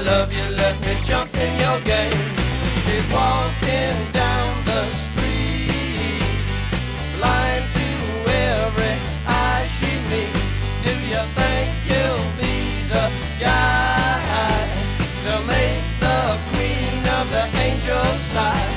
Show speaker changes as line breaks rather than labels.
love you, let me jump in your game. She's walking down the street, blind to every eye she meets. Do you think you'll be the guy to make the queen of the angels sigh?